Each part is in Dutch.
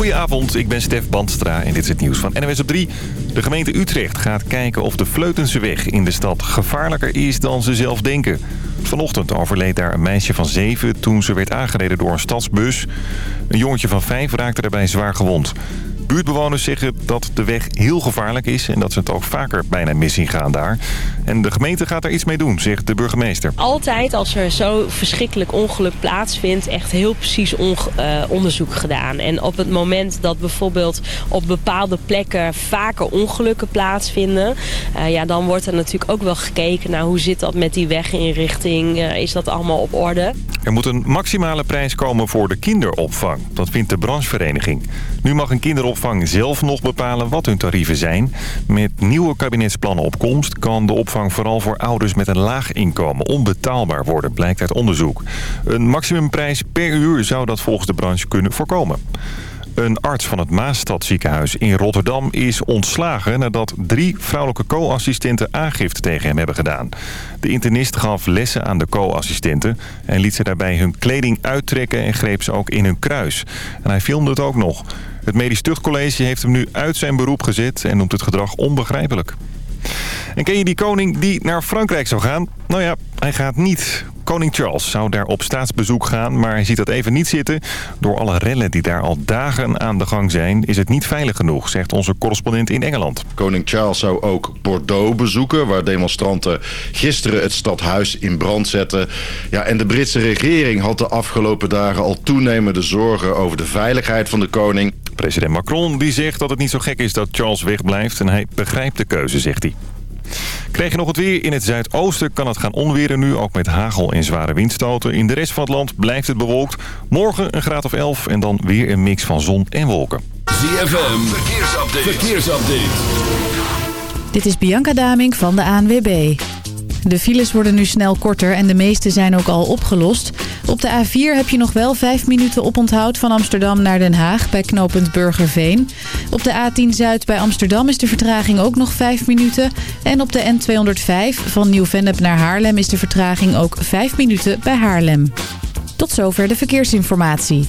Goedenavond, ik ben Stef Bandstra en dit is het nieuws van NWS op 3. De gemeente Utrecht gaat kijken of de Vleutenseweg in de stad gevaarlijker is dan ze zelf denken. Vanochtend overleed daar een meisje van zeven toen ze werd aangereden door een stadsbus. Een jongetje van vijf raakte daarbij zwaar gewond. Buurtbewoners zeggen dat de weg heel gevaarlijk is... en dat ze het ook vaker bijna mis gaan daar. En de gemeente gaat er iets mee doen, zegt de burgemeester. Altijd als er zo verschrikkelijk ongeluk plaatsvindt... echt heel precies eh, onderzoek gedaan. En op het moment dat bijvoorbeeld op bepaalde plekken... vaker ongelukken plaatsvinden... Eh, ja, dan wordt er natuurlijk ook wel gekeken naar hoe zit dat met die weginrichting. Uh, is dat allemaal op orde? Er moet een maximale prijs komen voor de kinderopvang. Dat vindt de branchevereniging. Nu mag een kinderopvang zelf nog bepalen wat hun tarieven zijn. Met nieuwe kabinetsplannen op komst kan de opvang vooral voor ouders met een laag inkomen onbetaalbaar worden, blijkt uit onderzoek. Een maximumprijs per uur zou dat volgens de branche kunnen voorkomen. Een arts van het Maasstadziekenhuis in Rotterdam is ontslagen... nadat drie vrouwelijke co-assistenten aangifte tegen hem hebben gedaan. De internist gaf lessen aan de co-assistenten... en liet ze daarbij hun kleding uittrekken en greep ze ook in hun kruis. En hij filmde het ook nog. Het Medisch Tuchtcollege heeft hem nu uit zijn beroep gezet en noemt het gedrag onbegrijpelijk. En ken je die koning die naar Frankrijk zou gaan? Nou ja, hij gaat niet. Koning Charles zou daar op staatsbezoek gaan, maar hij ziet dat even niet zitten. Door alle rellen die daar al dagen aan de gang zijn, is het niet veilig genoeg, zegt onze correspondent in Engeland. Koning Charles zou ook Bordeaux bezoeken, waar demonstranten gisteren het stadhuis in brand zetten. Ja, en de Britse regering had de afgelopen dagen al toenemende zorgen over de veiligheid van de koning. President Macron die zegt dat het niet zo gek is dat Charles wegblijft... en hij begrijpt de keuze, zegt hij. Krijg je nog het weer? In het zuidoosten kan het gaan onweren nu, ook met hagel en zware windstoten. In de rest van het land blijft het bewolkt. Morgen een graad of 11 en dan weer een mix van zon en wolken. ZFM, verkeersupdate. verkeersupdate. Dit is Bianca Daming van de ANWB. De files worden nu snel korter en de meeste zijn ook al opgelost. Op de A4 heb je nog wel 5 minuten oponthoud van Amsterdam naar Den Haag bij knooppunt Burgerveen. Op de A10 Zuid bij Amsterdam is de vertraging ook nog 5 minuten. En op de N205 van Nieuw-Vennep naar Haarlem is de vertraging ook 5 minuten bij Haarlem. Tot zover de verkeersinformatie.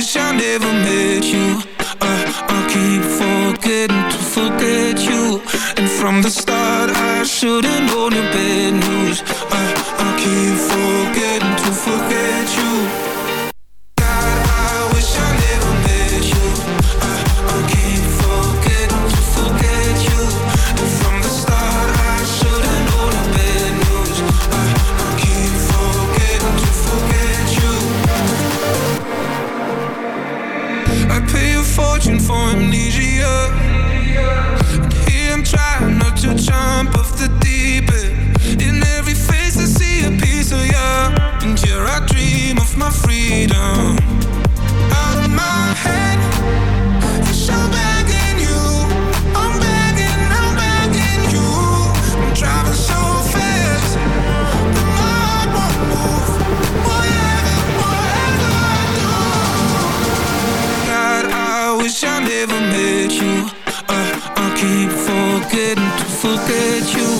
wish I never met you I I keep forgetting to forget you And from the start I should've known your bad news I I keep forgetting to forget you And here I dream of my freedom Out of my head It's all begging you I'm begging, I'm begging you I'm driving so fast But my heart won't move Whatever, whatever I do God, I wish I never met you I, I keep forgetting to forget you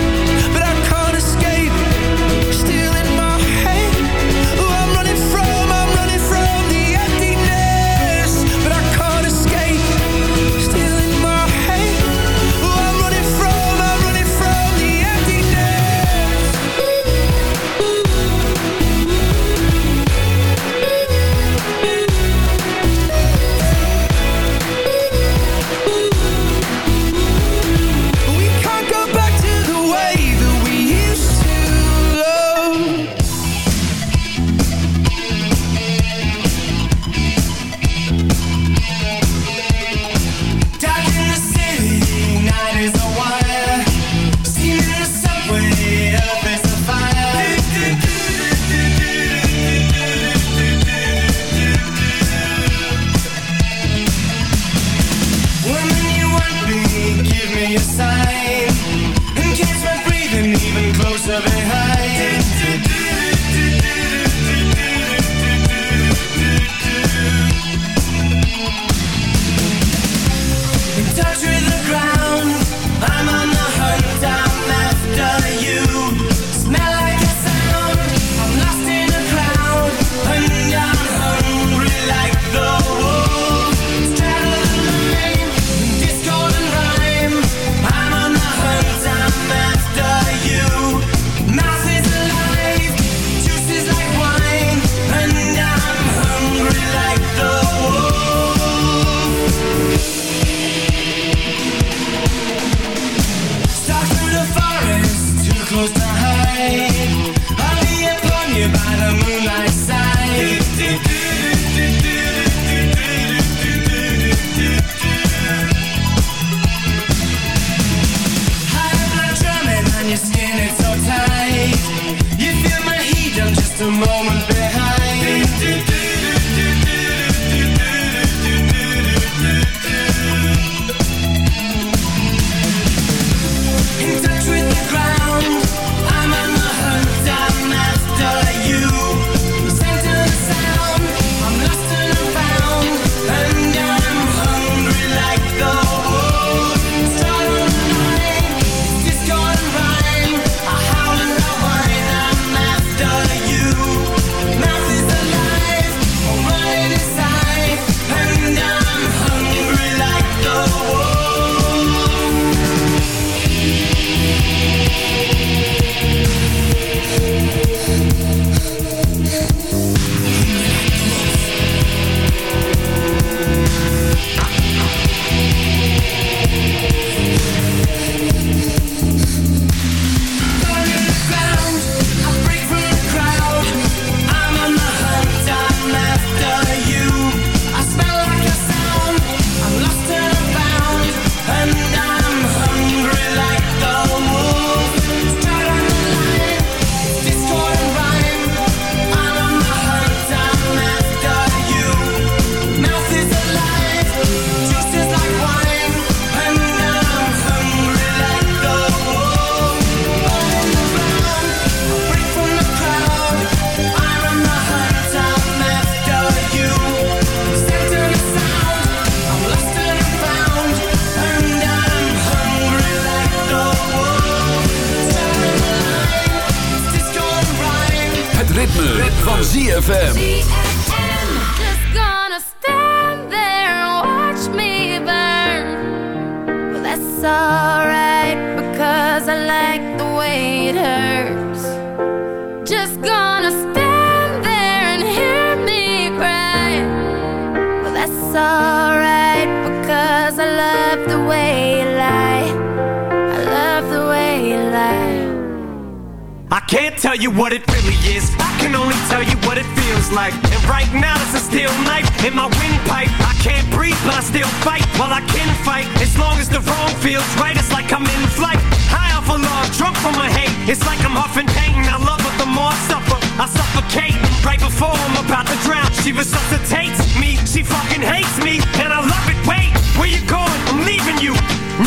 really is. I can only tell you what it feels like. And right now, there's a steel knife in my windpipe. I can't breathe, but I still fight while I can fight. As long as the wrong feels right, it's like I'm in flight. High off a log, drunk from my hate. It's like I'm huffing pain. I love her the more I suffer. I suffocate right before I'm about to drown. She resuscitates me. She fucking hates me, and I love it. Wait, where you going? I'm leaving you.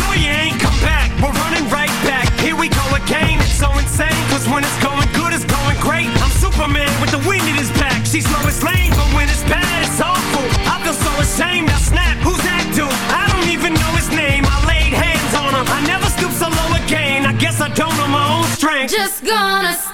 No, you ain't come back. We're running right back. Here we go again. It's so insane, cause when it's gone. she's lowest lane, but when it's bad, it's awful. I feel so ashamed, I snap. Who's that dude? I don't even know his name. I laid hands on him. I never stoop so low again. I guess I don't know my own strength. Just gonna.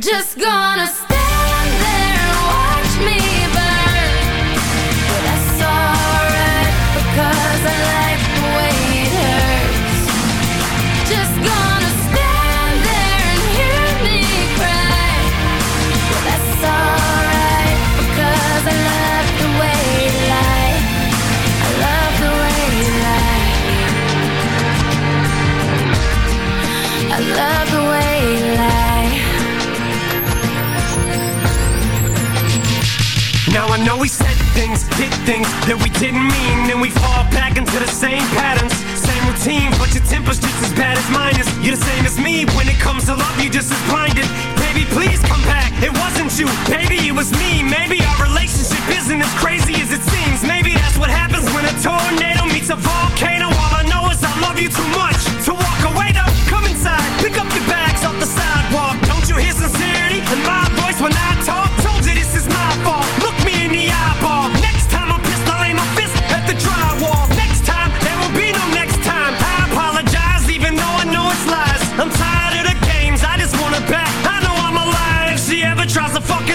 Just gonna stay. things, did things that we didn't mean Then we fall back into the same patterns Same routine, but your temper's just as bad as mine is You're the same as me, when it comes to love you just as blinded Baby, please come back, it wasn't you Baby, it was me, maybe our relationship isn't as crazy as it seems Maybe that's what happens when a tornado meets a volcano All I know is I love you too much to walk away though Come inside, pick up your bags off the sidewalk Don't you hear sincerity in my voice when I talk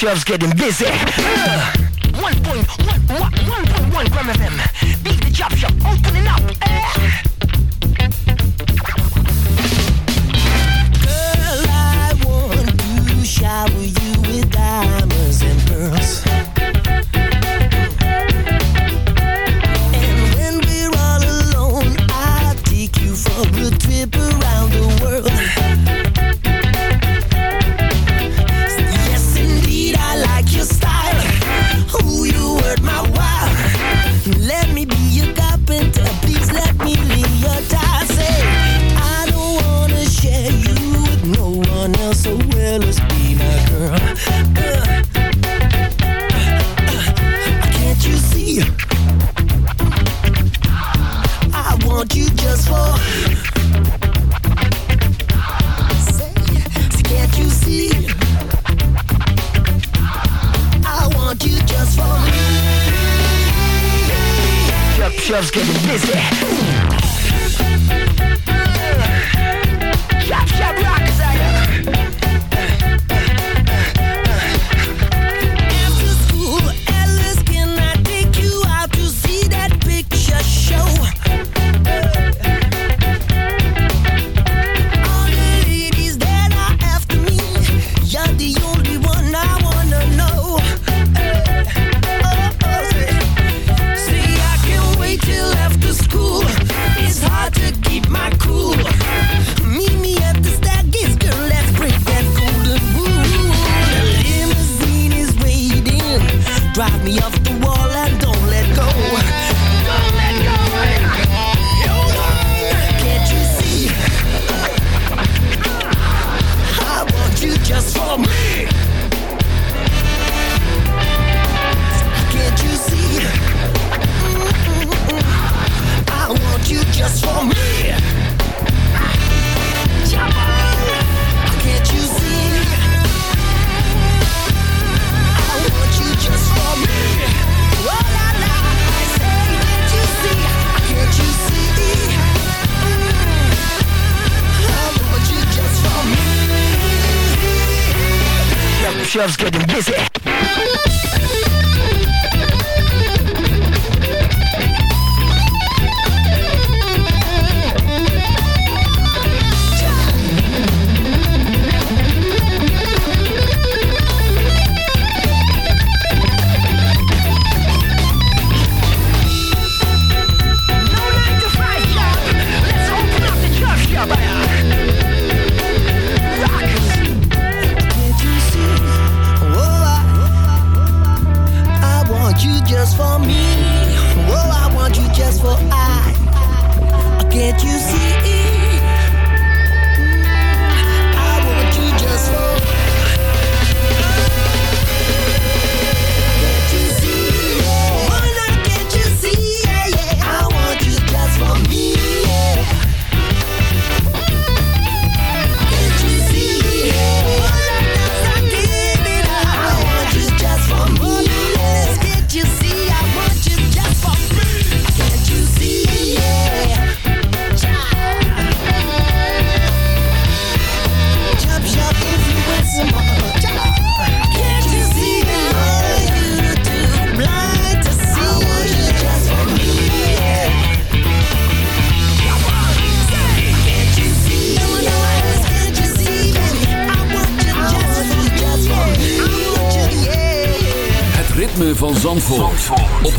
shelves getting busy. Uh, 1.1 1.1 Gram FM. Beat the job shop, opening up. Uh.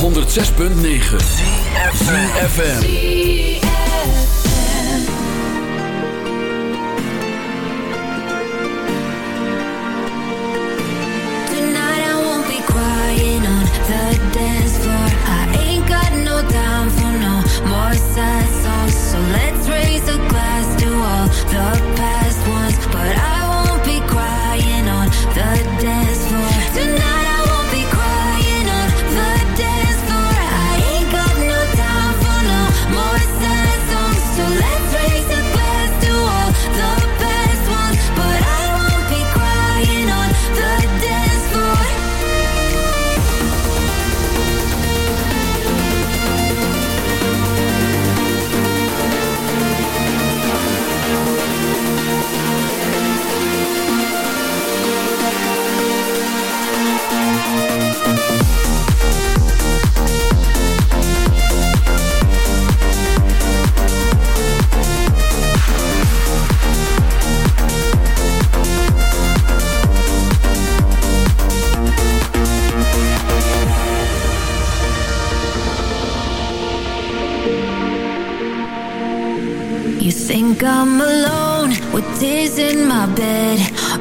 106.9. FM.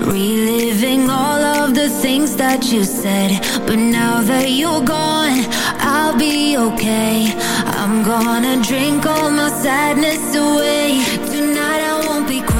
Reliving all of the things that you said But now that you're gone, I'll be okay I'm gonna drink all my sadness away Tonight I won't be crying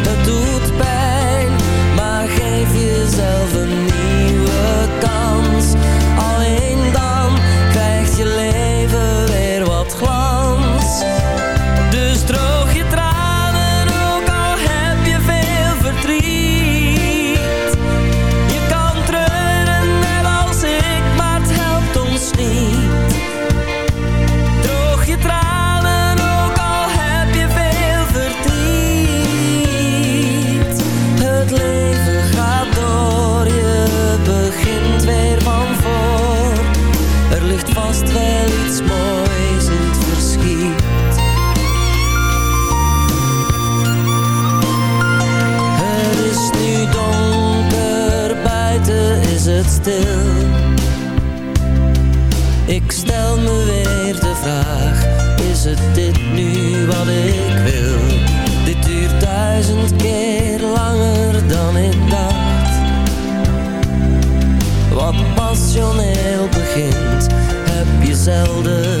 zelden